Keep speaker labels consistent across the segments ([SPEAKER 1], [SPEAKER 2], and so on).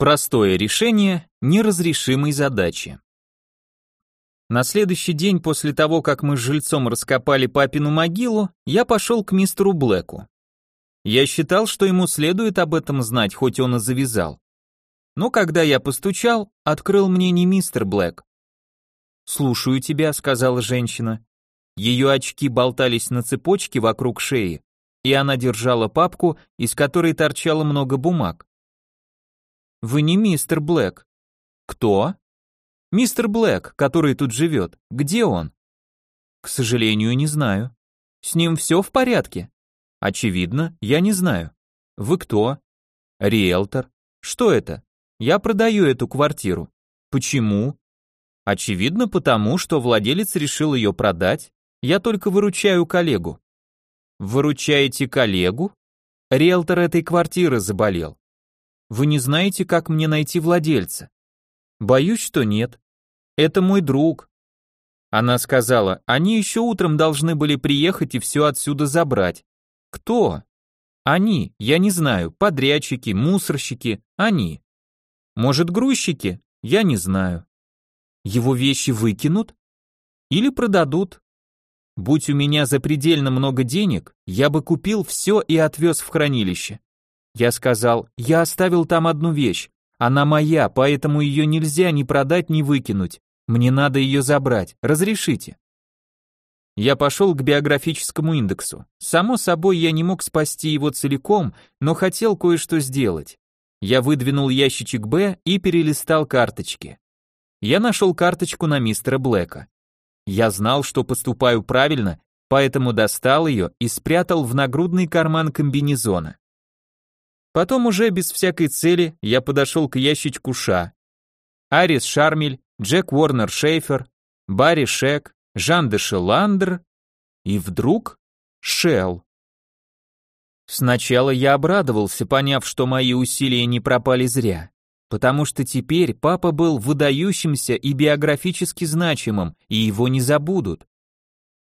[SPEAKER 1] Простое решение неразрешимой задачи. На следующий день после того, как мы с жильцом раскопали папину могилу, я пошел к мистеру Блэку. Я считал, что ему следует об этом знать, хоть он и завязал. Но когда я постучал, открыл мне не мистер Блэк. «Слушаю тебя», — сказала женщина. Ее очки болтались на цепочке вокруг шеи, и она держала папку, из которой торчало много бумаг. Вы не мистер Блэк. Кто? Мистер Блэк, который тут живет. Где он? К сожалению, не знаю. С ним все в порядке? Очевидно, я не знаю. Вы кто? Риэлтор. Что это? Я продаю эту квартиру. Почему? Очевидно, потому что владелец решил ее продать. Я только выручаю коллегу. Выручаете коллегу? Риэлтор этой квартиры заболел. Вы не знаете, как мне найти владельца? Боюсь, что нет. Это мой друг. Она сказала, они еще утром должны были приехать и все отсюда забрать. Кто? Они, я не знаю, подрядчики, мусорщики, они. Может, грузчики? Я не знаю. Его вещи выкинут? Или продадут? Будь у меня запредельно много денег, я бы купил все и отвез в хранилище. Я сказал, я оставил там одну вещь. Она моя, поэтому ее нельзя ни продать, ни выкинуть. Мне надо ее забрать. Разрешите. Я пошел к биографическому индексу. Само собой, я не мог спасти его целиком, но хотел кое-что сделать. Я выдвинул ящичек Б и перелистал карточки. Я нашел карточку на мистера Блэка. Я знал, что поступаю правильно, поэтому достал ее и спрятал в нагрудный карман комбинезона. Потом уже без всякой цели я подошел к ящичку Ша. Арис Шармель, Джек Уорнер Шейфер, Барри Шек, Жан де Шеландр и вдруг Шел. Сначала я обрадовался, поняв, что мои усилия не пропали зря, потому что теперь папа был выдающимся и биографически значимым, и его не забудут.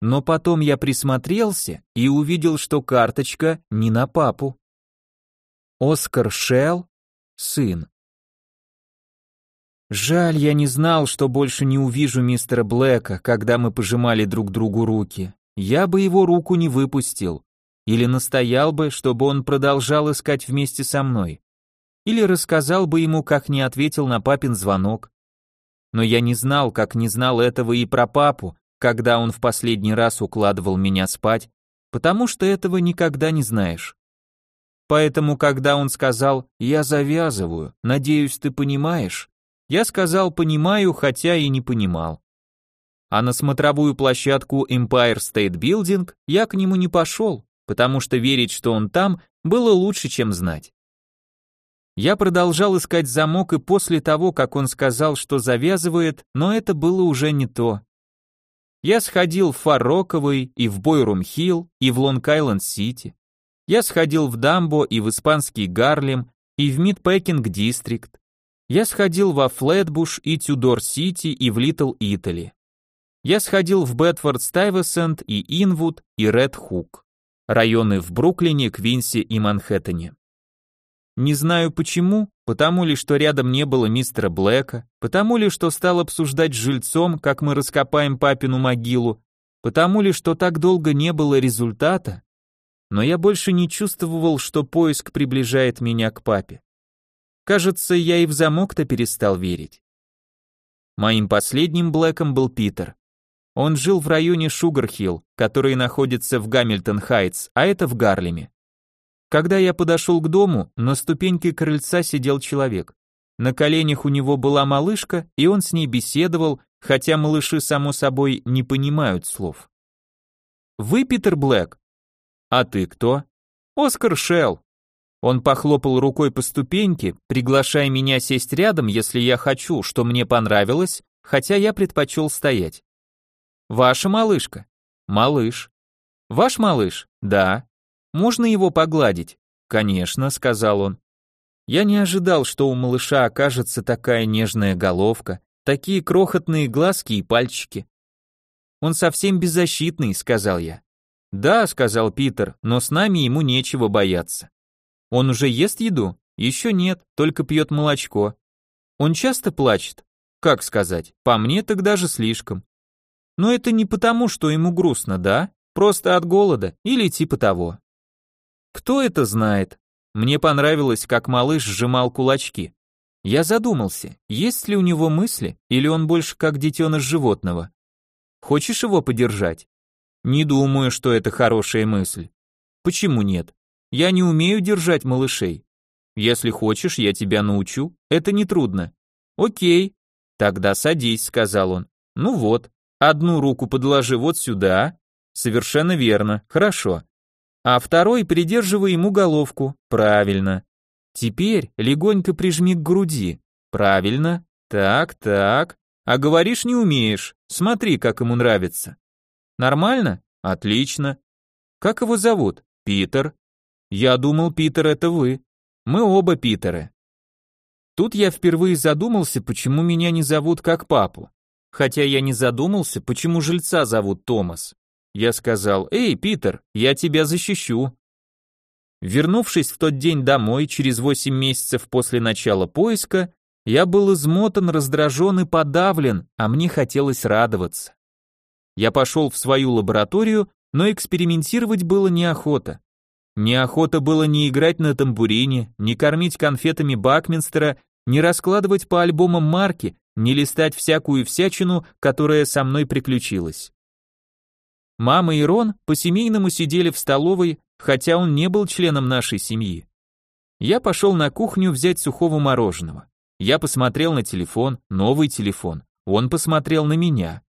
[SPEAKER 1] Но потом я присмотрелся и увидел, что карточка не на папу. Оскар Шелл, сын. Жаль, я не знал, что больше не увижу мистера Блэка, когда мы пожимали друг другу руки. Я бы его руку не выпустил. Или настоял бы, чтобы он продолжал искать вместе со мной. Или рассказал бы ему, как не ответил на папин звонок. Но я не знал, как не знал этого и про папу, когда он в последний раз укладывал меня спать, потому что этого никогда не знаешь. Поэтому, когда он сказал «я завязываю, надеюсь, ты понимаешь», я сказал «понимаю», хотя и не понимал. А на смотровую площадку Empire State Building я к нему не пошел, потому что верить, что он там, было лучше, чем знать. Я продолжал искать замок и после того, как он сказал, что завязывает, но это было уже не то. Я сходил в Фарроковый и в Бойрум-Хилл и в Лонг-Айленд-Сити. Я сходил в Дамбо и в испанский Гарлем, и в Мидпекинг Дистрикт. Я сходил во Флэтбуш и Тюдор-Сити и в Литтл-Итали. Я сходил в Бедфорд-Стайвесант и Инвуд и Ред-Хук. Районы в Бруклине, Квинсе и Манхэттене. Не знаю почему, потому ли, что рядом не было мистера Блэка, потому ли, что стал обсуждать с жильцом, как мы раскопаем папину могилу, потому ли, что так долго не было результата, но я больше не чувствовал, что поиск приближает меня к папе. Кажется, я и в замок-то перестал верить. Моим последним Блэком был Питер. Он жил в районе Шугархилл, который находится в Гамильтон-Хайтс, а это в Гарлеме. Когда я подошел к дому, на ступеньке крыльца сидел человек. На коленях у него была малышка, и он с ней беседовал, хотя малыши, само собой, не понимают слов. «Вы Питер Блэк?» «А ты кто?» «Оскар Шелл». Он похлопал рукой по ступеньке, приглашая меня сесть рядом, если я хочу, что мне понравилось, хотя я предпочел стоять. «Ваша малышка?» «Малыш». «Ваш малыш?» «Да». «Можно его погладить?» «Конечно», — сказал он. Я не ожидал, что у малыша окажется такая нежная головка, такие крохотные глазки и пальчики. «Он совсем беззащитный», — сказал я. «Да», — сказал Питер, — «но с нами ему нечего бояться». «Он уже ест еду?» Еще нет, только пьет молочко. Он часто плачет? Как сказать, по мне так даже слишком. Но это не потому, что ему грустно, да? Просто от голода или типа того. Кто это знает? Мне понравилось, как малыш сжимал кулачки. Я задумался, есть ли у него мысли, или он больше как детеныш животного. Хочешь его подержать? Не думаю, что это хорошая мысль. Почему нет? Я не умею держать малышей. Если хочешь, я тебя научу. Это не трудно. Окей. Тогда садись, сказал он. Ну вот, одну руку подложи вот сюда. Совершенно верно. Хорошо. А второй придерживай ему головку. Правильно. Теперь легонько прижми к груди. Правильно. Так, так. А говоришь не умеешь. Смотри, как ему нравится. Нормально? Отлично. Как его зовут? Питер. Я думал, Питер это вы. Мы оба Питеры. Тут я впервые задумался, почему меня не зовут как папу. Хотя я не задумался, почему жильца зовут Томас. Я сказал, «Эй, Питер, я тебя защищу». Вернувшись в тот день домой, через 8 месяцев после начала поиска, я был измотан, раздражен и подавлен, а мне хотелось радоваться. Я пошел в свою лабораторию, но экспериментировать было неохота. Неохота было не играть на тамбурине, не кормить конфетами Бакминстера, не раскладывать по альбомам марки, не листать всякую всячину, которая со мной приключилась. Мама и Рон по-семейному сидели в столовой, хотя он не был членом нашей семьи. Я пошел на кухню взять сухого мороженого. Я посмотрел на телефон, новый телефон. Он посмотрел на меня.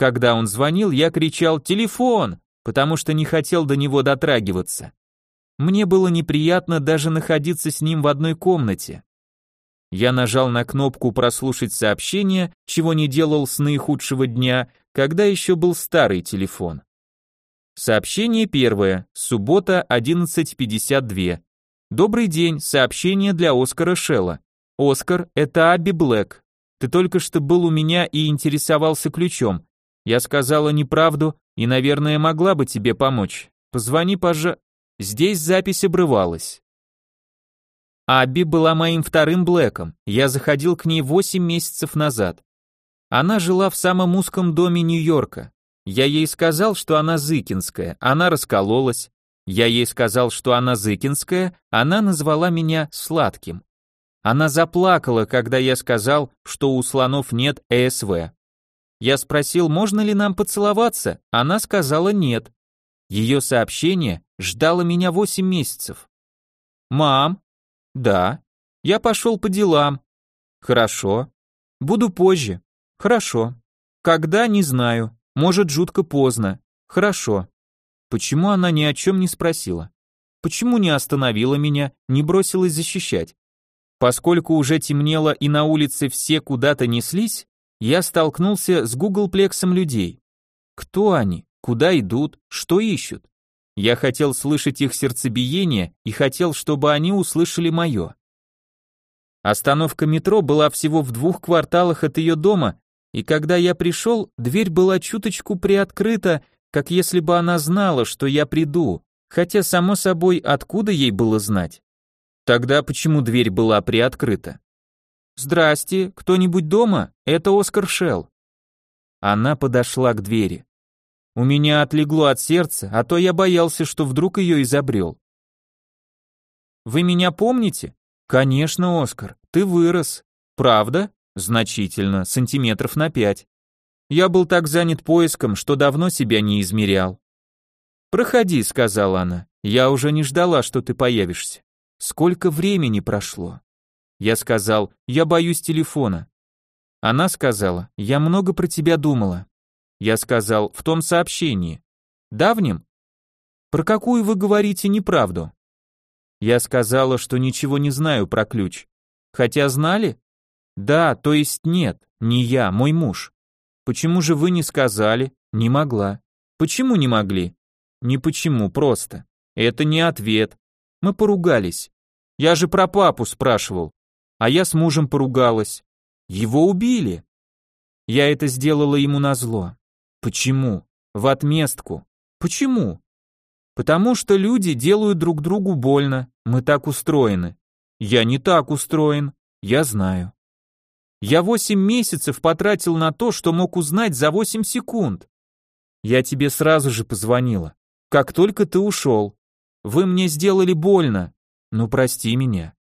[SPEAKER 1] Когда он звонил, я кричал «Телефон!», потому что не хотел до него дотрагиваться. Мне было неприятно даже находиться с ним в одной комнате. Я нажал на кнопку «Прослушать сообщение», чего не делал с наихудшего дня, когда еще был старый телефон. Сообщение первое, суббота, 11.52. Добрый день, сообщение для Оскара Шелла. Оскар, это Абби Блэк. Ты только что был у меня и интересовался ключом. Я сказала неправду и, наверное, могла бы тебе помочь. Позвони, пожалуйста. Здесь запись обрывалась. Абби была моим вторым Блэком, я заходил к ней 8 месяцев назад. Она жила в самом узком доме Нью-Йорка. Я ей сказал, что она зыкинская, она раскололась. Я ей сказал, что она зыкинская, она назвала меня сладким. Она заплакала, когда я сказал, что у слонов нет ЭСВ. Я спросил, можно ли нам поцеловаться, она сказала нет. Ее сообщение ждало меня восемь месяцев. Мам? Да. Я пошел по делам. Хорошо. Буду позже. Хорошо. Когда, не знаю. Может, жутко поздно. Хорошо. Почему она ни о чем не спросила? Почему не остановила меня, не бросилась защищать? Поскольку уже темнело и на улице все куда-то неслись, я столкнулся с гуглплексом людей. Кто они? Куда идут? Что ищут? Я хотел слышать их сердцебиение и хотел, чтобы они услышали мое. Остановка метро была всего в двух кварталах от ее дома, и когда я пришел, дверь была чуточку приоткрыта, как если бы она знала, что я приду, хотя, само собой, откуда ей было знать? Тогда почему дверь была приоткрыта? «Здрасте, кто-нибудь дома? Это Оскар Шелл». Она подошла к двери. У меня отлегло от сердца, а то я боялся, что вдруг ее изобрел. «Вы меня помните?» «Конечно, Оскар, ты вырос. Правда?» «Значительно, сантиметров на пять. Я был так занят поиском, что давно себя не измерял». «Проходи», — сказала она. «Я уже не ждала, что ты появишься. Сколько времени прошло?» Я сказал, «Я боюсь телефона». Она сказала, «Я много про тебя думала». Я сказал, в том сообщении. Давнем? Про какую вы говорите неправду? Я сказала, что ничего не знаю про ключ. Хотя знали? Да, то есть нет, не я, мой муж. Почему же вы не сказали? Не могла. Почему не могли? Не почему, просто. Это не ответ. Мы поругались. Я же про папу спрашивал. А я с мужем поругалась. Его убили. Я это сделала ему назло. Почему? В отместку. Почему? Потому что люди делают друг другу больно, мы так устроены. Я не так устроен. Я знаю. Я восемь месяцев потратил на то, что мог узнать за восемь секунд. Я тебе сразу же позвонила. Как только ты ушел. Вы мне сделали больно. Ну, прости меня.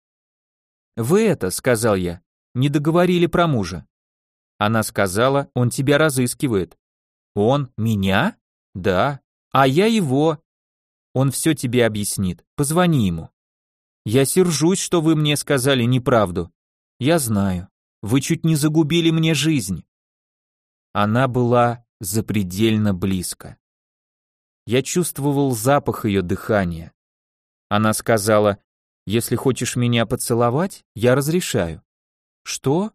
[SPEAKER 1] Вы это, сказал я, не договорили про мужа. Она сказала, он тебя разыскивает. Он меня? Да. А я его. Он все тебе объяснит. Позвони ему. Я сержусь, что вы мне сказали неправду. Я знаю. Вы чуть не загубили мне жизнь. Она была запредельно близко. Я чувствовал запах ее дыхания. Она сказала, если хочешь меня поцеловать, я разрешаю. Что?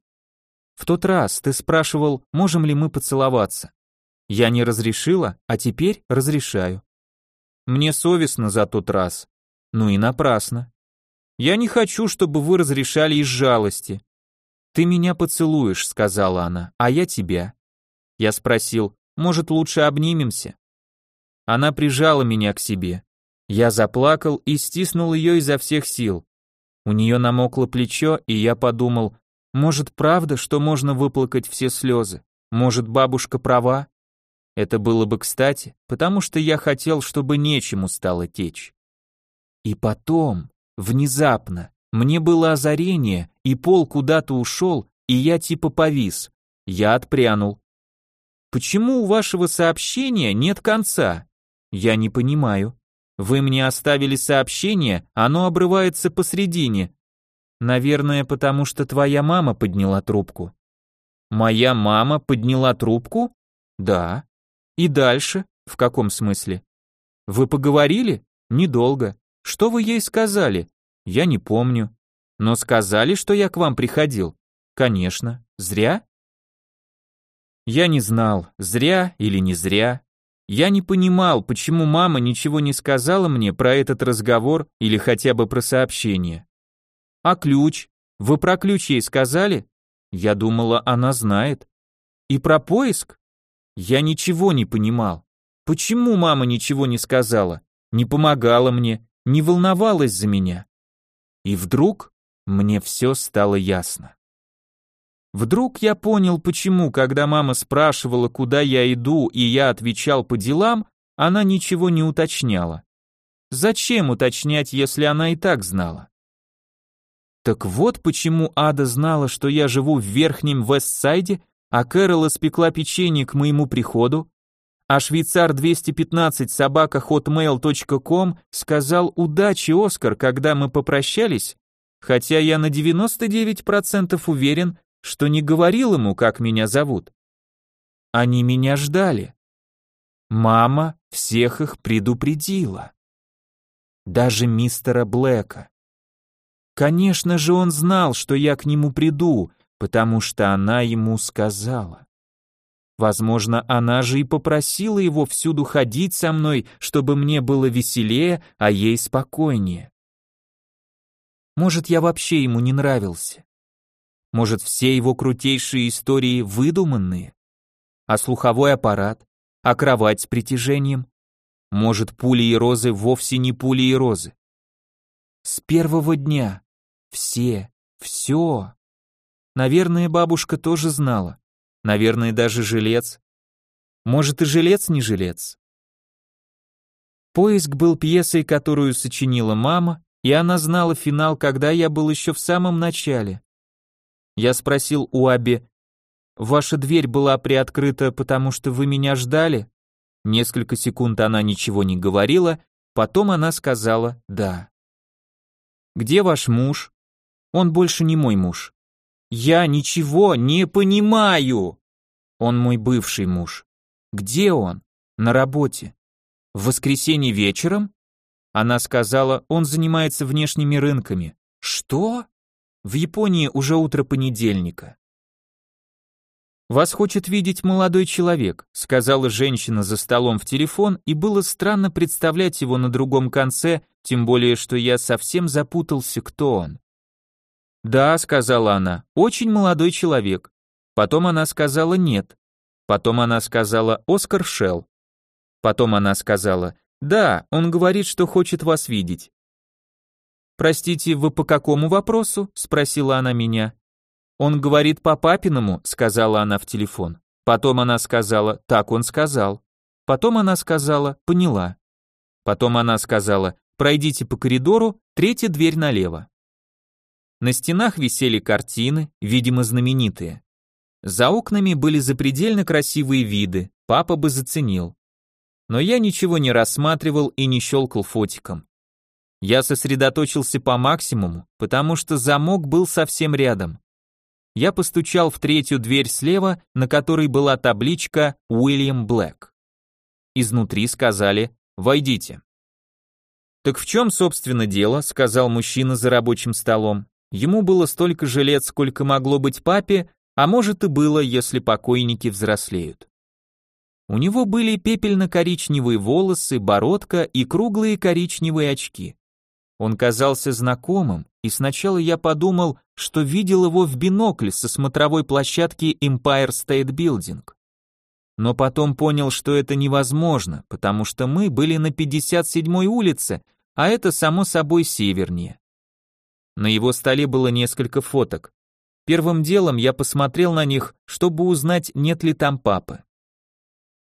[SPEAKER 1] В тот раз ты спрашивал, можем ли мы поцеловаться. Я не разрешила, а теперь разрешаю. Мне совестно за тот раз. Ну и напрасно. Я не хочу, чтобы вы разрешали из жалости. Ты меня поцелуешь, сказала она, а я тебя. Я спросил, может, лучше обнимемся? Она прижала меня к себе. Я заплакал и стиснул ее изо всех сил. У нее намокло плечо, и я подумал, может, правда, что можно выплакать все слезы? Может, бабушка права? Это было бы кстати, потому что я хотел, чтобы нечему стало течь. И потом, внезапно, мне было озарение, и пол куда-то ушел, и я типа повис. Я отпрянул. Почему у вашего сообщения нет конца? Я не понимаю. Вы мне оставили сообщение, оно обрывается посредине. Наверное, потому что твоя мама подняла трубку. Моя мама подняла трубку? Да. И дальше? В каком смысле? Вы поговорили? Недолго. Что вы ей сказали? Я не помню. Но сказали, что я к вам приходил. Конечно. Зря? Я не знал, зря или не зря. Я не понимал, почему мама ничего не сказала мне про этот разговор или хотя бы про сообщение. А ключ? Вы про ключ ей сказали? Я думала, она знает. И про поиск? Я ничего не понимал. Почему мама ничего не сказала? Не помогала мне, не волновалась за меня. И вдруг мне все стало ясно. Вдруг я понял, почему, когда мама спрашивала, куда я иду, и я отвечал по делам, она ничего не уточняла. Зачем уточнять, если она и так знала? Так вот почему Ада знала, что я живу в верхнем Вестсайде а Кэрол испекла печенье к моему приходу, а швейцар 215 собака hotmail.com сказал удачи, Оскар, когда мы попрощались, хотя я на 99% уверен, что не говорил ему, как меня зовут. Они меня ждали. Мама всех их предупредила. Даже мистера Блэка. Конечно же, он знал, что я к нему приду, потому что она ему сказала. Возможно, она же и попросила его всюду ходить со мной, чтобы мне было веселее, а ей спокойнее. Может, я вообще ему не нравился. Может, все его крутейшие истории выдуманные? А слуховой аппарат? А кровать с притяжением? Может, пули и розы вовсе не пули и розы? С первого дня все, все Наверное, бабушка тоже знала. Наверное, даже жилец. Может, и жилец не жилец. Поиск был пьесой, которую сочинила мама, и она знала финал, когда я был еще в самом начале. Я спросил у Аби, «Ваша дверь была приоткрыта, потому что вы меня ждали?» Несколько секунд она ничего не говорила, потом она сказала «да». «Где ваш муж?» «Он больше не мой муж. Я ничего не понимаю. Он мой бывший муж. Где он? На работе. В воскресенье вечером? Она сказала, он занимается внешними рынками. Что? В Японии уже утро понедельника. «Вас хочет видеть молодой человек», сказала женщина за столом в телефон, и было странно представлять его на другом конце, тем более, что я совсем запутался, кто он. «Да», — сказала она, — «очень молодой человек». Потом она сказала «нет». Потом она сказала «Оскар Шелл». Потом она сказала «Да, он говорит, что хочет вас видеть». Простите, вы по какому вопросу? спросила она меня. Он говорит по папиному, сказала она в телефон. Потом она сказала: "Так он сказал". Потом она сказала: "Поняла". Потом она сказала: "Пройдите по коридору, третья дверь налево". На стенах висели картины, видимо, знаменитые. За окнами были запредельно красивые виды, папа бы заценил. Но я ничего не рассматривал и не щелкал фотиком. Я сосредоточился по максимуму, потому что замок был совсем рядом. Я постучал в третью дверь слева, на которой была табличка «Уильям Блэк». Изнутри сказали «Войдите». «Так в чем, собственно, дело?» — сказал мужчина за рабочим столом. Ему было столько же лет, сколько могло быть папе, а может и было, если покойники взрослеют. У него были пепельно-коричневые волосы, бородка и круглые коричневые очки. Он казался знакомым, и сначала я подумал, что видел его в бинокль со смотровой площадки Empire State Building. Но потом понял, что это невозможно, потому что мы были на 57-й улице, а это само собой севернее. На его столе было несколько фоток. Первым делом я посмотрел на них, чтобы узнать, нет ли там папы.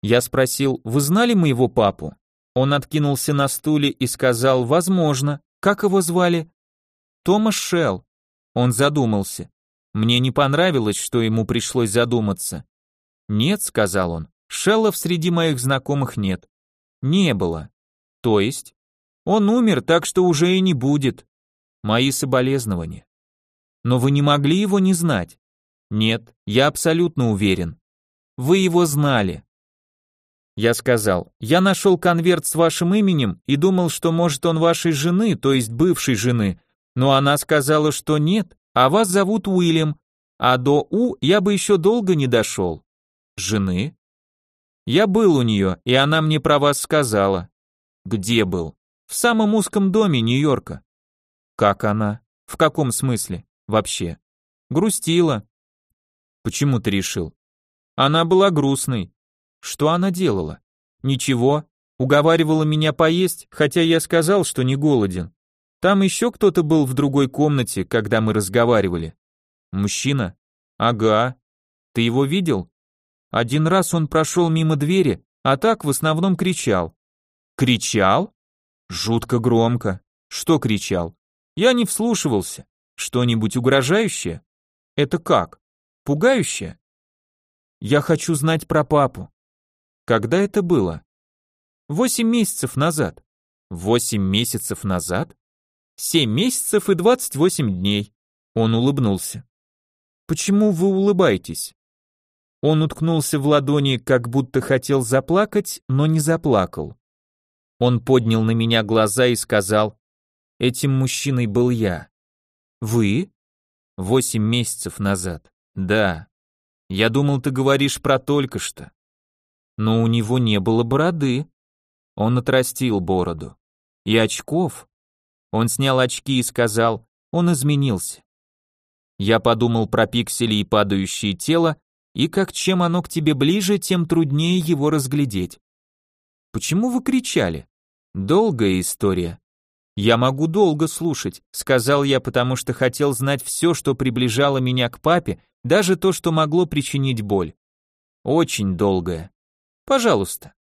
[SPEAKER 1] Я спросил, вы знали моего папу? Он откинулся на стуле и сказал, возможно. Как его звали? Томас Шелл. Он задумался. Мне не понравилось, что ему пришлось задуматься. Нет, сказал он, Шеллов среди моих знакомых нет. Не было. То есть? Он умер, так что уже и не будет. Мои соболезнования. Но вы не могли его не знать? Нет, я абсолютно уверен. Вы его знали. Я сказал, я нашел конверт с вашим именем и думал, что может он вашей жены, то есть бывшей жены, но она сказала, что нет, а вас зовут Уильям, а до У я бы еще долго не дошел. Жены? Я был у нее, и она мне про вас сказала. Где был? В самом узком доме Нью-Йорка. Как она? В каком смысле? Вообще. Грустила. Почему ты решил? Она была грустной. Что она делала? Ничего. Уговаривала меня поесть, хотя я сказал, что не голоден. Там еще кто-то был в другой комнате, когда мы разговаривали. Мужчина? Ага. Ты его видел? Один раз он прошел мимо двери, а так в основном кричал. Кричал? Жутко громко. Что кричал? Я не вслушивался. Что-нибудь угрожающее? Это как? Пугающее? Я хочу знать про папу. Когда это было? Восемь месяцев назад. Восемь месяцев назад? Семь месяцев и двадцать восемь дней. Он улыбнулся. Почему вы улыбаетесь? Он уткнулся в ладони, как будто хотел заплакать, но не заплакал. Он поднял на меня глаза и сказал, Этим мужчиной был я. Вы? Восемь месяцев назад. Да. Я думал, ты говоришь про только что. Но у него не было бороды. Он отрастил бороду. И очков. Он снял очки и сказал, он изменился. Я подумал про пиксели и падающее тело, и как чем оно к тебе ближе, тем труднее его разглядеть. Почему вы кричали? Долгая история. «Я могу долго слушать», — сказал я, потому что хотел знать все, что приближало меня к папе, даже то, что могло причинить боль. Очень долгое. Пожалуйста.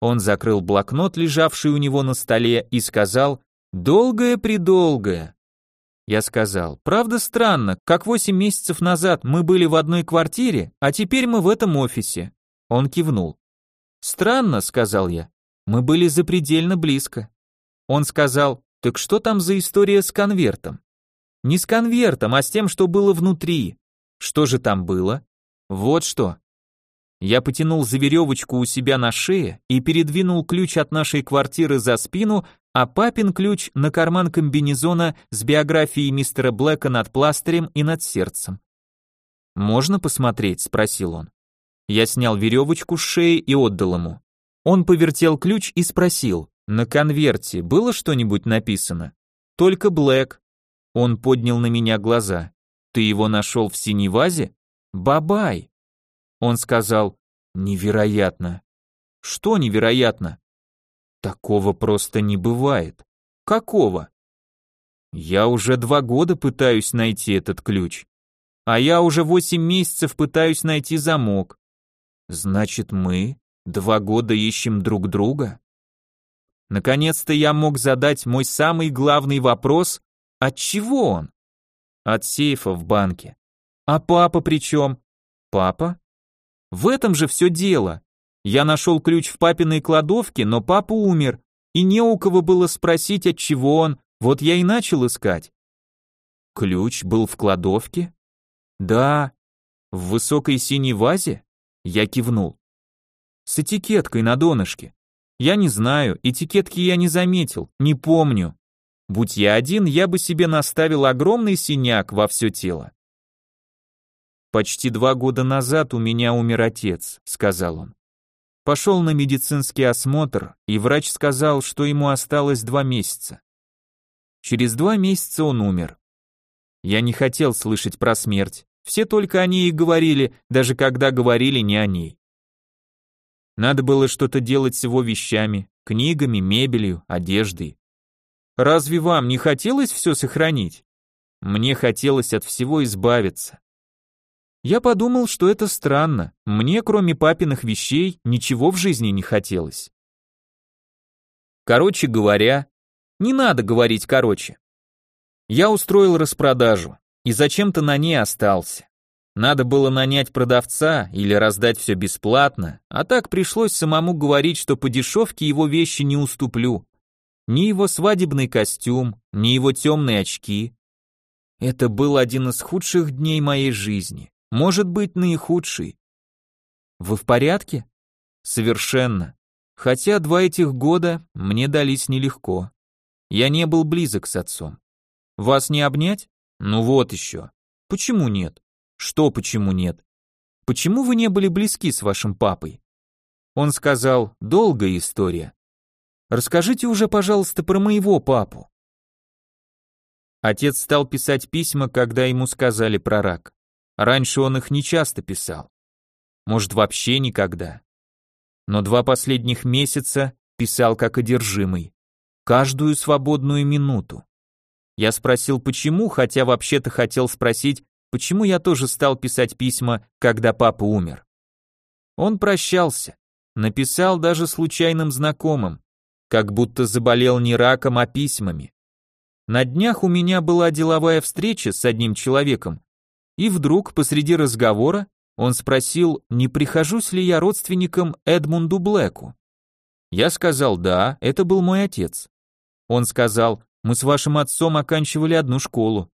[SPEAKER 1] Он закрыл блокнот, лежавший у него на столе, и сказал «Долгое-предолгое». Я сказал, правда странно, как восемь месяцев назад мы были в одной квартире, а теперь мы в этом офисе. Он кивнул. Странно, сказал я, мы были запредельно близко. Он сказал, так что там за история с конвертом? Не с конвертом, а с тем, что было внутри. Что же там было? Вот что. Я потянул за веревочку у себя на шее и передвинул ключ от нашей квартиры за спину, а папин ключ на карман комбинезона с биографией мистера Блэка над пластырем и над сердцем. «Можно посмотреть?» – спросил он. Я снял веревочку с шеи и отдал ему. Он повертел ключ и спросил, на конверте было что-нибудь написано? Только Блэк. Он поднял на меня глаза. Ты его нашел в синей вазе? Бабай. Он сказал, невероятно. Что невероятно? Такого просто не бывает. Какого? Я уже два года пытаюсь найти этот ключ. А я уже восемь месяцев пытаюсь найти замок. Значит, мы два года ищем друг друга? Наконец-то я мог задать мой самый главный вопрос, от чего он? От сейфа в банке. А папа при чем? Папа? В этом же все дело. Я нашел ключ в папиной кладовке, но папа умер, и не у кого было спросить, от чего он, вот я и начал искать. Ключ был в кладовке? Да. В высокой синей вазе? Я кивнул. С этикеткой на донышке. Я не знаю, этикетки я не заметил, не помню. Будь я один, я бы себе наставил огромный синяк во все тело. «Почти два года назад у меня умер отец», — сказал он. Пошел на медицинский осмотр, и врач сказал, что ему осталось два месяца. Через два месяца он умер. Я не хотел слышать про смерть, все только о ней и говорили, даже когда говорили не о ней. Надо было что-то делать с его вещами, книгами, мебелью, одеждой. Разве вам не хотелось все сохранить? Мне хотелось от всего избавиться. Я подумал, что это странно. Мне, кроме папиных вещей, ничего в жизни не хотелось. Короче говоря, не надо говорить короче. Я устроил распродажу и зачем-то на ней остался. Надо было нанять продавца или раздать все бесплатно, а так пришлось самому говорить, что по дешевке его вещи не уступлю. Ни его свадебный костюм, ни его темные очки. Это был один из худших дней моей жизни. Может быть, наихудший. Вы в порядке? Совершенно. Хотя два этих года мне дались нелегко. Я не был близок с отцом. Вас не обнять? Ну вот еще. Почему нет? Что почему нет? Почему вы не были близки с вашим папой? Он сказал, долгая история. Расскажите уже, пожалуйста, про моего папу. Отец стал писать письма, когда ему сказали про рак. Раньше он их не часто писал. Может, вообще никогда. Но два последних месяца писал как одержимый. Каждую свободную минуту. Я спросил, почему, хотя вообще-то хотел спросить, почему я тоже стал писать письма, когда папа умер. Он прощался, написал даже случайным знакомым, как будто заболел не раком, а письмами. На днях у меня была деловая встреча с одним человеком, и вдруг посреди разговора он спросил, не прихожусь ли я родственником Эдмунду Блэку. Я сказал «да», это был мой отец. Он сказал, мы с вашим отцом оканчивали одну школу.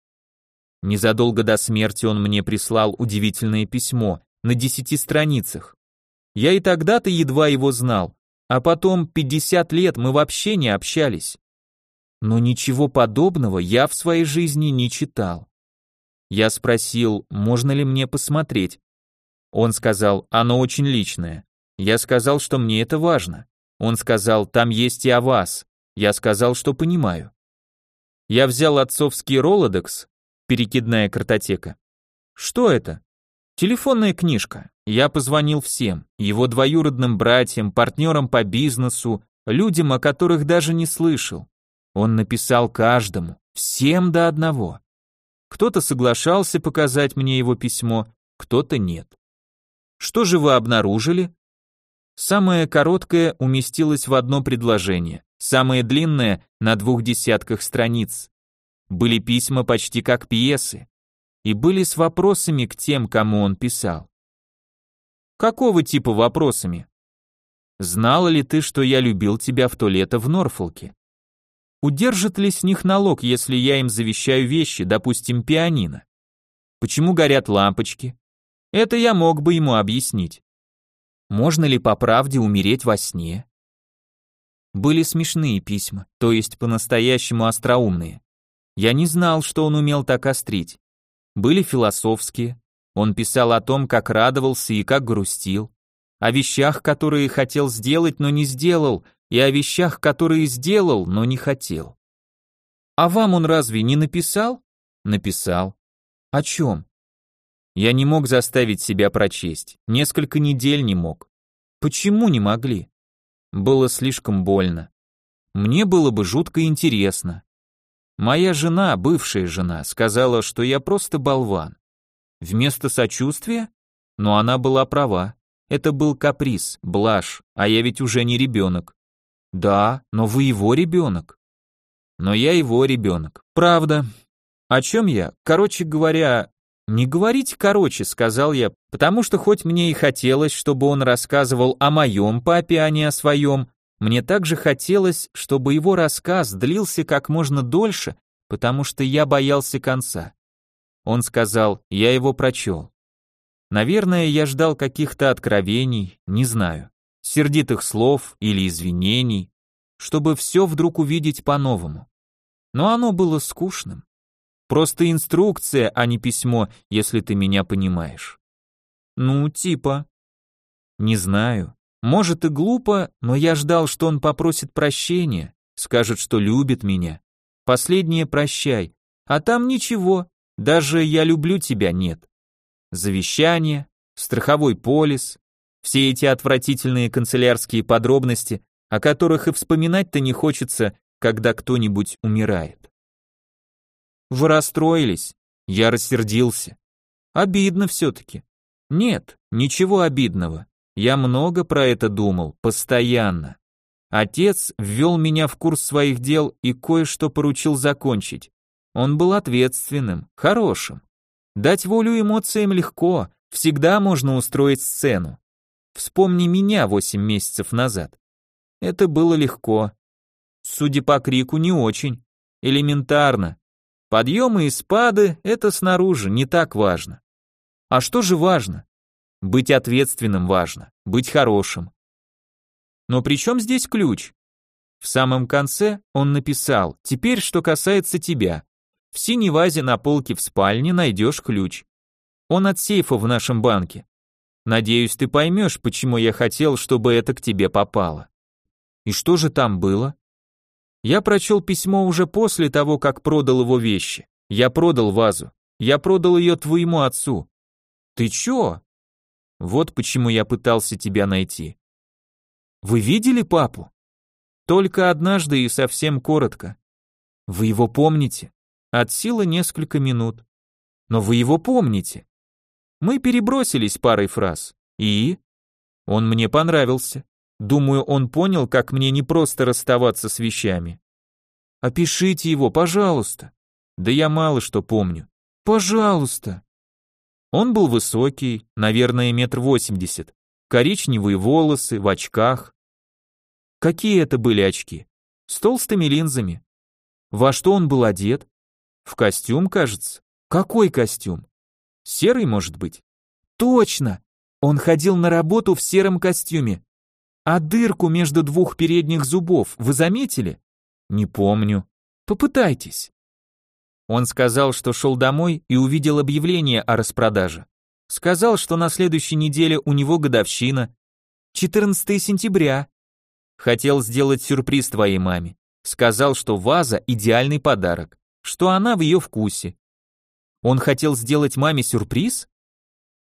[SPEAKER 1] Незадолго до смерти он мне прислал удивительное письмо на десяти страницах. Я и тогда-то едва его знал, а потом 50 лет мы вообще не общались. Но ничего подобного я в своей жизни не читал. Я спросил, можно ли мне посмотреть. Он сказал, оно очень личное. Я сказал, что мне это важно. Он сказал, там есть и о вас. Я сказал, что понимаю. Я взял отцовский Ролодекс, перекидная картотека. Что это? Телефонная книжка. Я позвонил всем, его двоюродным братьям, партнерам по бизнесу, людям, о которых даже не слышал. Он написал каждому, всем до одного. Кто-то соглашался показать мне его письмо, кто-то нет. Что же вы обнаружили? Самое короткое уместилось в одно предложение, самое длинное на двух десятках страниц. Были письма почти как пьесы, и были с вопросами к тем, кому он писал. Какого типа вопросами? Знала ли ты, что я любил тебя в то лето в Норфолке? Удержат ли с них налог, если я им завещаю вещи, допустим, пианино? Почему горят лампочки? Это я мог бы ему объяснить. Можно ли по правде умереть во сне? Были смешные письма, то есть по-настоящему остроумные. Я не знал, что он умел так острить. Были философские. Он писал о том, как радовался и как грустил. О вещах, которые хотел сделать, но не сделал, и о вещах, которые сделал, но не хотел. А вам он разве не написал? Написал. О чем? Я не мог заставить себя прочесть, несколько недель не мог. Почему не могли? Было слишком больно. Мне было бы жутко интересно. Моя жена, бывшая жена, сказала, что я просто болван. Вместо сочувствия? Но она была права. Это был каприз, блажь, а я ведь уже не ребенок. Да, но вы его ребенок. Но я его ребенок. Правда. О чем я? Короче говоря, не говорить короче, сказал я, потому что хоть мне и хотелось, чтобы он рассказывал о моем папе, а не о своем, мне также хотелось, чтобы его рассказ длился как можно дольше, потому что я боялся конца. Он сказал, я его прочел. Наверное, я ждал каких-то откровений, не знаю, сердитых слов или извинений, чтобы все вдруг увидеть по-новому. Но оно было скучным. Просто инструкция, а не письмо, если ты меня понимаешь. Ну, типа. Не знаю. Может и глупо, но я ждал, что он попросит прощения, скажет, что любит меня. Последнее прощай. А там ничего, даже я люблю тебя нет. Завещание, страховой полис, все эти отвратительные канцелярские подробности, о которых и вспоминать-то не хочется, когда кто-нибудь умирает. Вы расстроились? Я рассердился. Обидно все-таки. Нет, ничего обидного. Я много про это думал, постоянно. Отец ввел меня в курс своих дел и кое-что поручил закончить. Он был ответственным, хорошим. Дать волю эмоциям легко, всегда можно устроить сцену. Вспомни меня восемь месяцев назад. Это было легко. Судя по крику, не очень. Элементарно. Подъемы и спады — это снаружи, не так важно. А что же важно? Быть ответственным важно, быть хорошим. Но при чем здесь ключ? В самом конце он написал, теперь что касается тебя. В синей вазе на полке в спальне найдешь ключ. Он от сейфа в нашем банке. Надеюсь, ты поймешь, почему я хотел, чтобы это к тебе попало. И что же там было? Я прочел письмо уже после того, как продал его вещи. Я продал вазу. Я продал ее твоему отцу. Ты чё? Вот почему я пытался тебя найти. Вы видели папу? Только однажды и совсем коротко. Вы его помните? От силы несколько минут. Но вы его помните. Мы перебросились парой фраз. И? Он мне понравился. Думаю, он понял, как мне не просто расставаться с вещами. Опишите его, пожалуйста. Да я мало что помню. Пожалуйста. Он был высокий, наверное, метр восемьдесят. Коричневые волосы, в очках. Какие это были очки? С толстыми линзами. Во что он был одет? В костюм, кажется. Какой костюм? Серый, может быть? Точно! Он ходил на работу в сером костюме. А дырку между двух передних зубов вы заметили? Не помню. Попытайтесь. Он сказал, что шел домой и увидел объявление о распродаже. Сказал, что на следующей неделе у него годовщина. 14 сентября. Хотел сделать сюрприз твоей маме. Сказал, что ваза – идеальный подарок, что она в ее вкусе. Он хотел сделать маме сюрприз?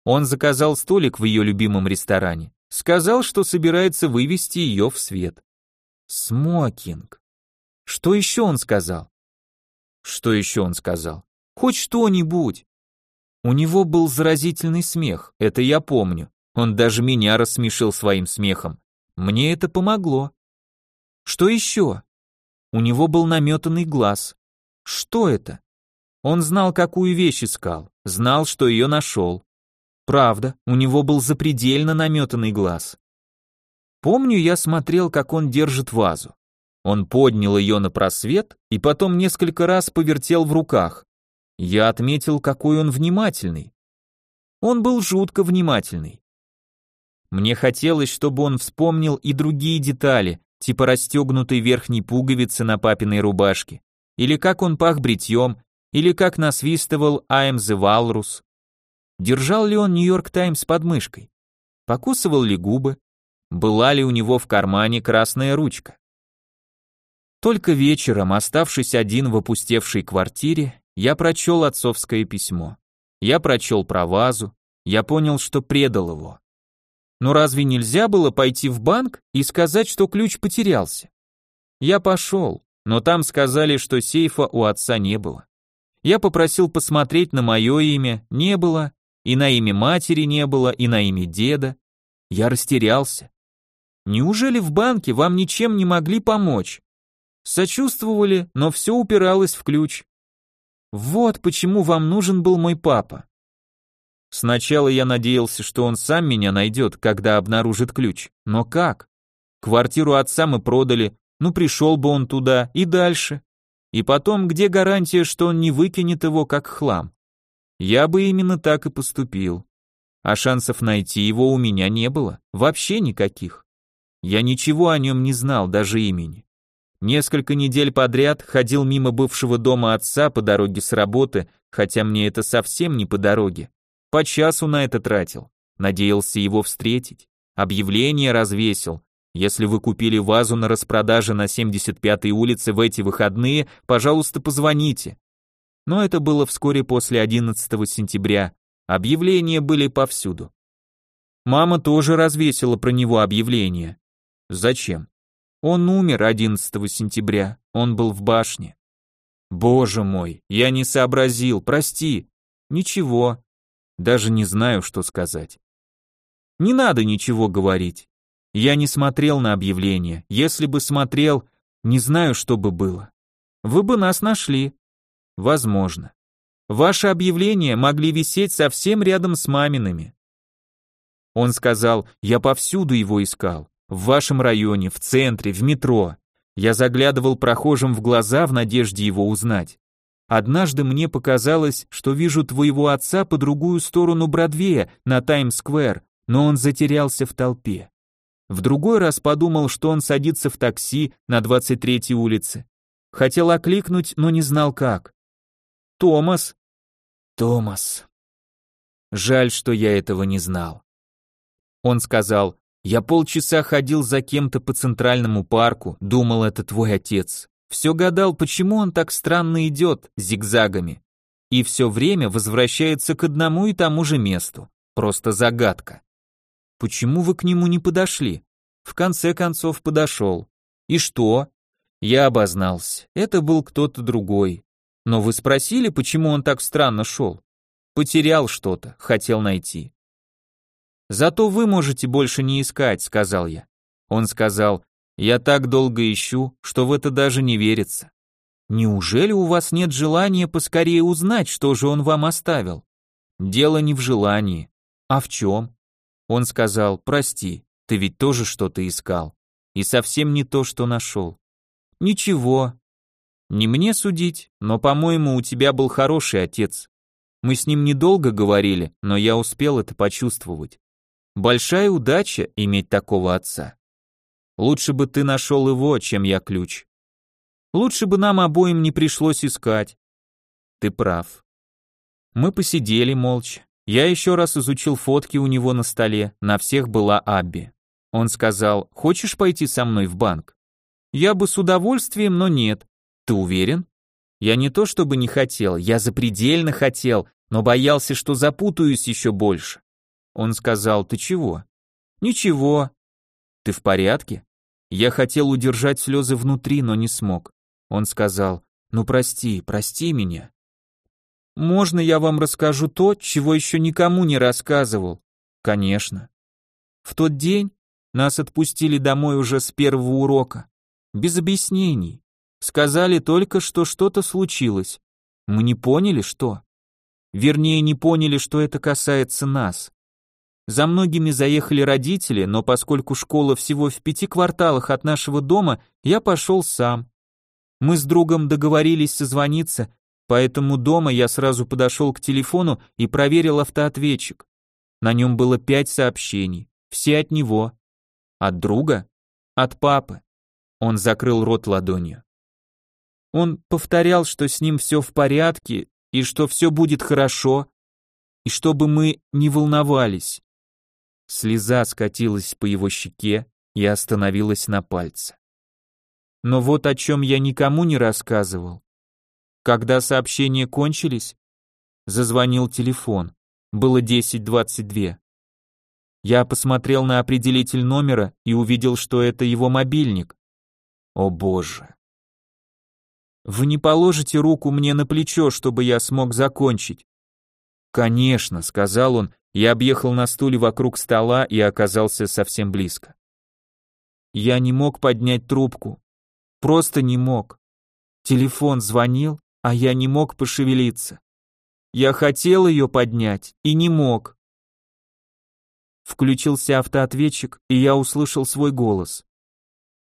[SPEAKER 1] Он заказал столик в ее любимом ресторане. Сказал, что собирается вывести ее в свет. Смокинг. Что еще он сказал? Что еще он сказал? Хоть что-нибудь. У него был заразительный смех, это я помню. Он даже меня рассмешил своим смехом. Мне это помогло. Что еще? У него был наметанный глаз. Что это? Он знал, какую вещь искал, знал, что ее нашел. Правда, у него был запредельно наметанный глаз. Помню, я смотрел, как он держит вазу. Он поднял ее на просвет и потом несколько раз повертел в руках. Я отметил, какой он внимательный. Он был жутко внимательный. Мне хотелось, чтобы он вспомнил и другие детали, типа расстегнутой верхней пуговицы на папиной рубашке, или как он пах бритьем, или как насвистывал «I'm the Walrus», Держал ли он Нью-Йорк Таймс под мышкой? Покусывал ли губы? Была ли у него в кармане красная ручка? Только вечером, оставшись один в опустевшей квартире, я прочел отцовское письмо. Я прочел про вазу, я понял, что предал его. Но разве нельзя было пойти в банк и сказать, что ключ потерялся? Я пошел, но там сказали, что сейфа у отца не было. Я попросил посмотреть на мое имя, не было, и на имя матери не было, и на имя деда. Я растерялся. Неужели в банке вам ничем не могли помочь? Сочувствовали, но все упиралось в ключ. Вот почему вам нужен был мой папа. Сначала я надеялся, что он сам меня найдет, когда обнаружит ключ. Но как? Квартиру отца мы продали, ну пришел бы он туда и дальше. И потом, где гарантия, что он не выкинет его как хлам? Я бы именно так и поступил. А шансов найти его у меня не было, вообще никаких. Я ничего о нем не знал, даже имени. Несколько недель подряд ходил мимо бывшего дома отца по дороге с работы, хотя мне это совсем не по дороге. По часу на это тратил. Надеялся его встретить. Объявление развесил. Если вы купили вазу на распродаже на 75-й улице в эти выходные, пожалуйста, позвоните. Но это было вскоре после 11 сентября. Объявления были повсюду. Мама тоже развесила про него объявление. Зачем? Он умер 11 сентября, он был в башне. Боже мой, я не сообразил, прости. Ничего, даже не знаю, что сказать. Не надо ничего говорить. Я не смотрел на объявление. Если бы смотрел, не знаю, что бы было. Вы бы нас нашли. Возможно. Ваши объявления могли висеть совсем рядом с мамиными. Он сказал, я повсюду его искал. В вашем районе, в центре, в метро. Я заглядывал прохожим в глаза в надежде его узнать. Однажды мне показалось, что вижу твоего отца по другую сторону Бродвея, на Таймс-сквер, но он затерялся в толпе. В другой раз подумал, что он садится в такси на 23-й улице. Хотел окликнуть, но не знал как. Томас. Томас. Жаль, что я этого не знал. Он сказал, я полчаса ходил за кем-то по центральному парку, думал, это твой отец. Все гадал, почему он так странно идет, зигзагами. И все время возвращается к одному и тому же месту. Просто загадка. Почему вы к нему не подошли? В конце концов подошел. И что? Я обознался. Это был кто-то другой. Но вы спросили, почему он так странно шел? Потерял что-то, хотел найти. Зато вы можете больше не искать, сказал я. Он сказал, я так долго ищу, что в это даже не верится. Неужели у вас нет желания поскорее узнать, что же он вам оставил? Дело не в желании. А в чем? Он сказал, прости, ты ведь тоже что-то искал. И совсем не то, что нашел. Ничего. Не мне судить, но, по-моему, у тебя был хороший отец. Мы с ним недолго говорили, но я успел это почувствовать. Большая удача иметь такого отца. Лучше бы ты нашел его, чем я ключ. Лучше бы нам обоим не пришлось искать. Ты прав. Мы посидели молча. Я еще раз изучил фотки у него на столе, на всех была Абби. Он сказал, хочешь пойти со мной в банк? Я бы с удовольствием, но нет. Ты уверен? Я не то чтобы не хотел, я запредельно хотел, но боялся, что запутаюсь еще больше. Он сказал, ты чего? Ничего, ты в порядке? Я хотел удержать слезы внутри, но не смог. Он сказал, ну прости, прости меня. Можно я вам расскажу то, чего еще никому не рассказывал? Конечно. В тот день нас отпустили домой уже с первого урока. Без объяснений. Сказали только, что что-то случилось. Мы не поняли, что. Вернее, не поняли, что это касается нас. За многими заехали родители, но поскольку школа всего в пяти кварталах от нашего дома, я пошел сам. Мы с другом договорились созвониться, поэтому дома я сразу подошел к телефону и проверил автоответчик. На нем было пять сообщений, все от него. От друга? От папы. Он закрыл рот ладонью. Он повторял, что с ним все в порядке и что все будет хорошо, и чтобы мы не волновались. Слеза скатилась по его щеке и остановилась на пальце. Но вот о чем я никому не рассказывал. Когда сообщения кончились, зазвонил телефон. Было 10.22. Я посмотрел на определитель номера и увидел, что это его мобильник. О боже. Вы не положите руку мне на плечо, чтобы я смог закончить?» «Конечно», — сказал он, я объехал на стуле вокруг стола и оказался совсем близко. Я не мог поднять трубку. Просто не мог. Телефон звонил, а я не мог пошевелиться. Я хотел ее поднять и не мог. Включился автоответчик, и я услышал свой голос.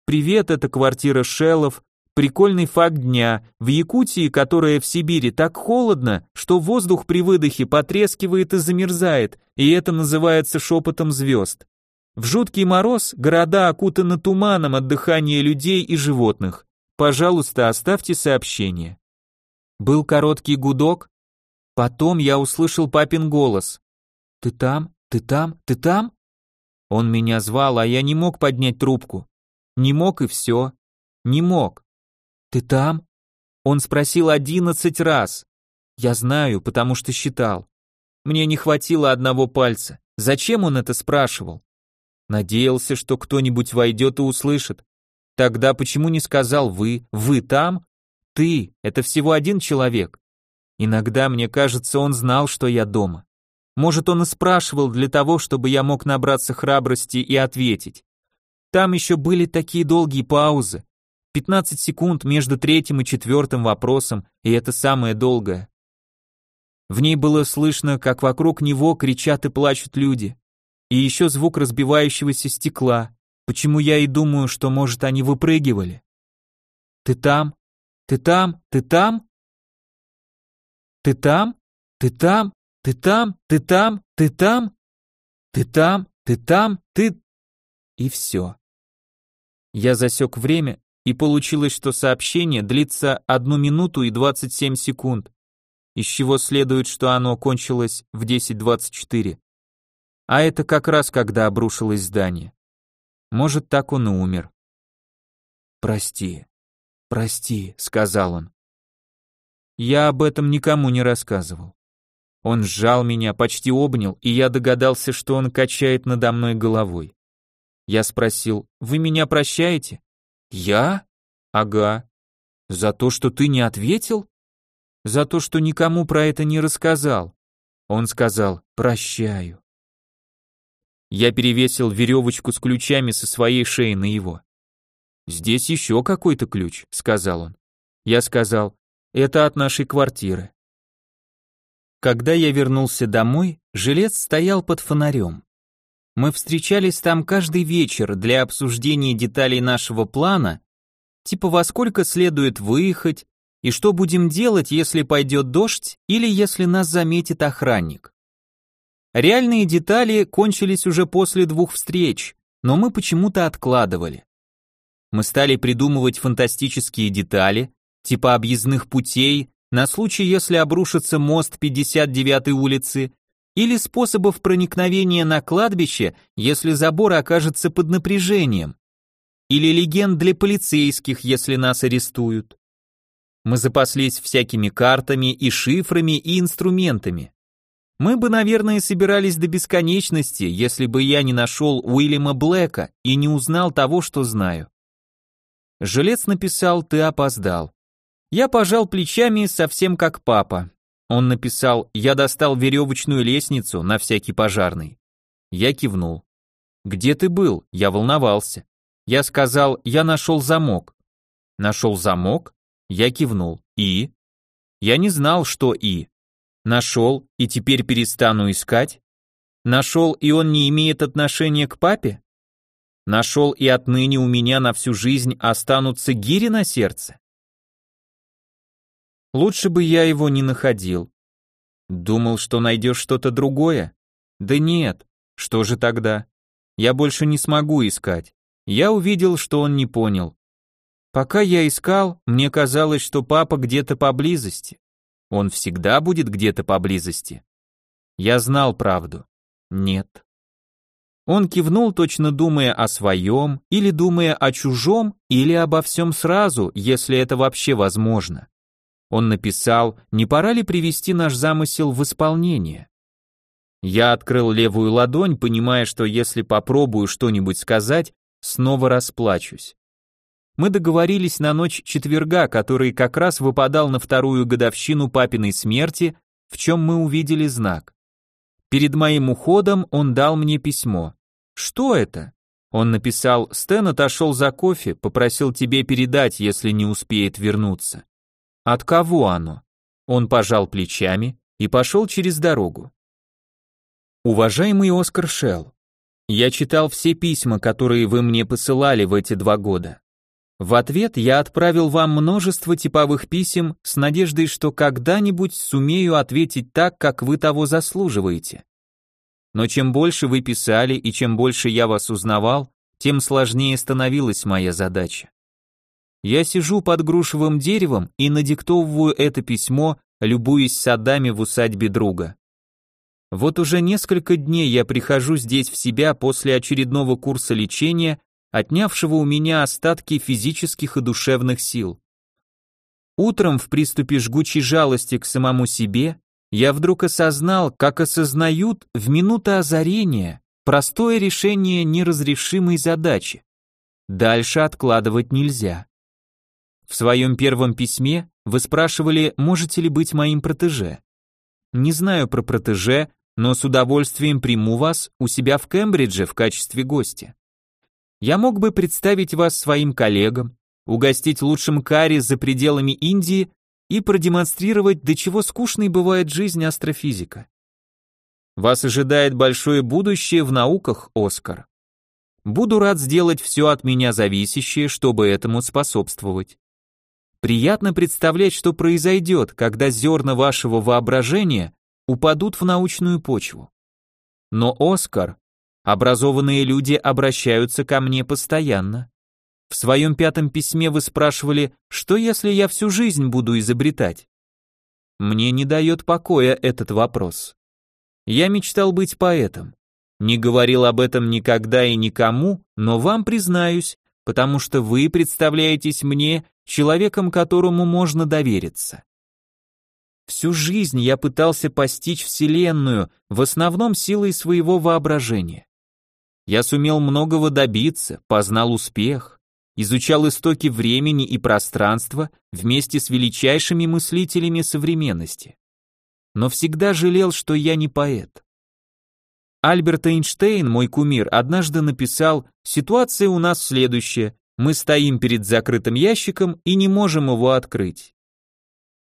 [SPEAKER 1] «Привет, это квартира Шеллов. Прикольный факт дня. В Якутии, которая в Сибири, так холодно, что воздух при выдохе потрескивает и замерзает, и это называется шепотом звезд. В жуткий мороз города окутаны туманом от дыхания людей и животных. Пожалуйста, оставьте сообщение. Был короткий гудок. Потом я услышал папин голос. «Ты там? Ты там? Ты там?» Он меня звал, а я не мог поднять трубку. Не мог и все. Не мог. «Ты там?» Он спросил одиннадцать раз. Я знаю, потому что считал. Мне не хватило одного пальца. Зачем он это спрашивал? Надеялся, что кто-нибудь войдет и услышит. Тогда почему не сказал «вы», «вы там»? «Ты» — это всего один человек. Иногда мне кажется, он знал, что я дома. Может, он и спрашивал для того, чтобы я мог набраться храбрости и ответить. Там еще были такие долгие паузы. 15 секунд между третьим и четвертым вопросом, и это самое долгое. В ней было слышно, как вокруг него кричат и плачут люди. И еще звук разбивающегося стекла, почему я и думаю, что, может, они выпрыгивали. «Ты там? Ты там? Ты там?» «Ты там? Ты там? Ты там? Ты там? Ты там? Ты там? Ты там? Ты...» И все. Я засек время, и получилось, что сообщение длится одну минуту и 27 секунд, из чего следует, что оно кончилось в 10.24. А это как раз когда обрушилось здание. Может, так он и умер. «Прости, прости», — сказал он. Я об этом никому не рассказывал. Он сжал меня, почти обнял, и я догадался, что он качает надо мной головой. Я спросил, «Вы меня прощаете?» «Я?» «Ага». «За то, что ты не ответил?» «За то, что никому про это не рассказал». Он сказал, «Прощаю». Я перевесил веревочку с ключами со своей шеи на его. «Здесь еще какой-то ключ», — сказал он. Я сказал, «Это от нашей квартиры». Когда я вернулся домой, жилец стоял под фонарем. Мы встречались там каждый вечер для обсуждения деталей нашего плана, типа во сколько следует выехать и что будем делать, если пойдет дождь или если нас заметит охранник. Реальные детали кончились уже после двух встреч, но мы почему-то откладывали. Мы стали придумывать фантастические детали, типа объездных путей, на случай, если обрушится мост 59-й улицы, или способов проникновения на кладбище, если забор окажется под напряжением, или легенд для полицейских, если нас арестуют. Мы запаслись всякими картами и шифрами и инструментами. Мы бы, наверное, собирались до бесконечности, если бы я не нашел Уильяма Блэка и не узнал того, что знаю. Жилец написал «Ты опоздал». Я пожал плечами совсем как папа. Он написал «Я достал веревочную лестницу на всякий пожарный». Я кивнул. «Где ты был?» Я волновался. Я сказал «Я нашел замок». «Нашел замок?» Я кивнул. «И?» Я не знал, что «и». Нашел и теперь перестану искать? Нашел и он не имеет отношения к папе? Нашел и отныне у меня на всю жизнь останутся гири на сердце? Лучше бы я его не находил. Думал, что найдешь что-то другое? Да нет. Что же тогда? Я больше не смогу искать. Я увидел, что он не понял. Пока я искал, мне казалось, что папа где-то поблизости. Он всегда будет где-то поблизости. Я знал правду. Нет. Он кивнул, точно думая о своем, или думая о чужом, или обо всем сразу, если это вообще возможно. Он написал, не пора ли привести наш замысел в исполнение? Я открыл левую ладонь, понимая, что если попробую что-нибудь сказать, снова расплачусь. мы договорились на ночь четверга, который как раз выпадал на вторую годовщину папиной смерти, в чем мы увидели знак. Перед моим уходом он дал мне письмо. Что это? Он написал, Стэн отошел за кофе, попросил тебе передать, если не успеет вернуться. От кого оно? Он пожал плечами и пошел через дорогу. Уважаемый Оскар Шелл, я читал все письма, которые вы мне посылали в эти два года. В ответ я отправил вам множество типовых писем с надеждой, что когда-нибудь сумею ответить так, как вы того заслуживаете. Но чем больше вы писали и чем больше я вас узнавал, тем сложнее становилась моя задача. Я сижу под грушевым деревом и надиктовываю это письмо, любуясь садами в усадьбе друга. Вот уже несколько дней я прихожу здесь в себя после очередного курса лечения отнявшего у меня остатки физических и душевных сил. Утром в приступе жгучей жалости к самому себе я вдруг осознал, как осознают в минуты озарения простое решение неразрешимой задачи. Дальше откладывать нельзя. В своем первом письме вы спрашивали, можете ли быть моим протеже. Не знаю про протеже, но с удовольствием приму вас у себя в Кембридже в качестве гостя. Я мог бы представить вас своим коллегам, угостить лучшим карри за пределами Индии и продемонстрировать, до чего скучной бывает жизнь астрофизика. Вас ожидает большое будущее в науках, Оскар. Буду рад сделать все от меня зависящее, чтобы этому способствовать. Приятно представлять, что произойдет, когда зерна вашего воображения упадут в научную почву. Но, Оскар, Образованные люди обращаются ко мне постоянно. В своем пятом письме вы спрашивали, что если я всю жизнь буду изобретать? Мне не дает покоя этот вопрос. Я мечтал быть поэтом. Не говорил об этом никогда и никому, но вам признаюсь, потому что вы представляетесь мне человеком, которому можно довериться. Всю жизнь я пытался постичь Вселенную, в основном силой своего воображения. Я сумел многого добиться, познал успех, изучал истоки времени и пространства вместе с величайшими мыслителями современности. Но всегда жалел, что я не поэт. Альберт Эйнштейн, мой кумир, однажды написал «Ситуация у нас следующая, мы стоим перед закрытым ящиком и не можем его открыть».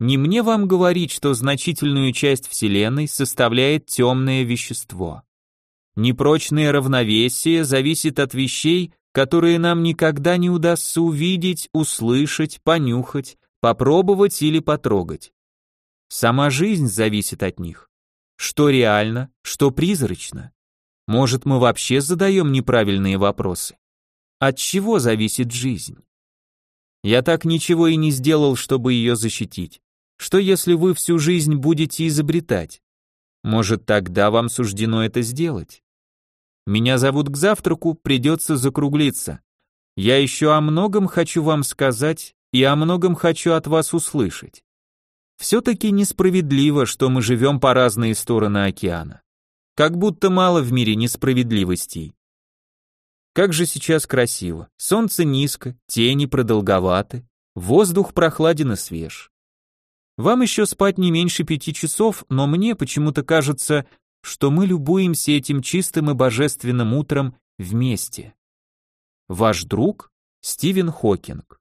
[SPEAKER 1] Не мне вам говорить, что значительную часть Вселенной составляет темное вещество. Непрочное равновесие зависит от вещей, которые нам никогда не удастся увидеть, услышать, понюхать, попробовать или потрогать. Сама жизнь зависит от них. Что реально, что призрачно. Может, мы вообще задаем неправильные вопросы? От чего зависит жизнь? Я так ничего и не сделал, чтобы ее защитить. Что если вы всю жизнь будете изобретать? Может, тогда вам суждено это сделать? Меня зовут к завтраку, придется закруглиться. Я еще о многом хочу вам сказать и о многом хочу от вас услышать. Все-таки несправедливо, что мы живем по разные стороны океана. Как будто мало в мире несправедливостей. Как же сейчас красиво. Солнце низко, тени продолговаты, воздух прохладен и свеж. Вам еще спать не меньше пяти часов, но мне почему-то кажется, что мы любуемся этим чистым и божественным утром вместе. Ваш друг Стивен Хокинг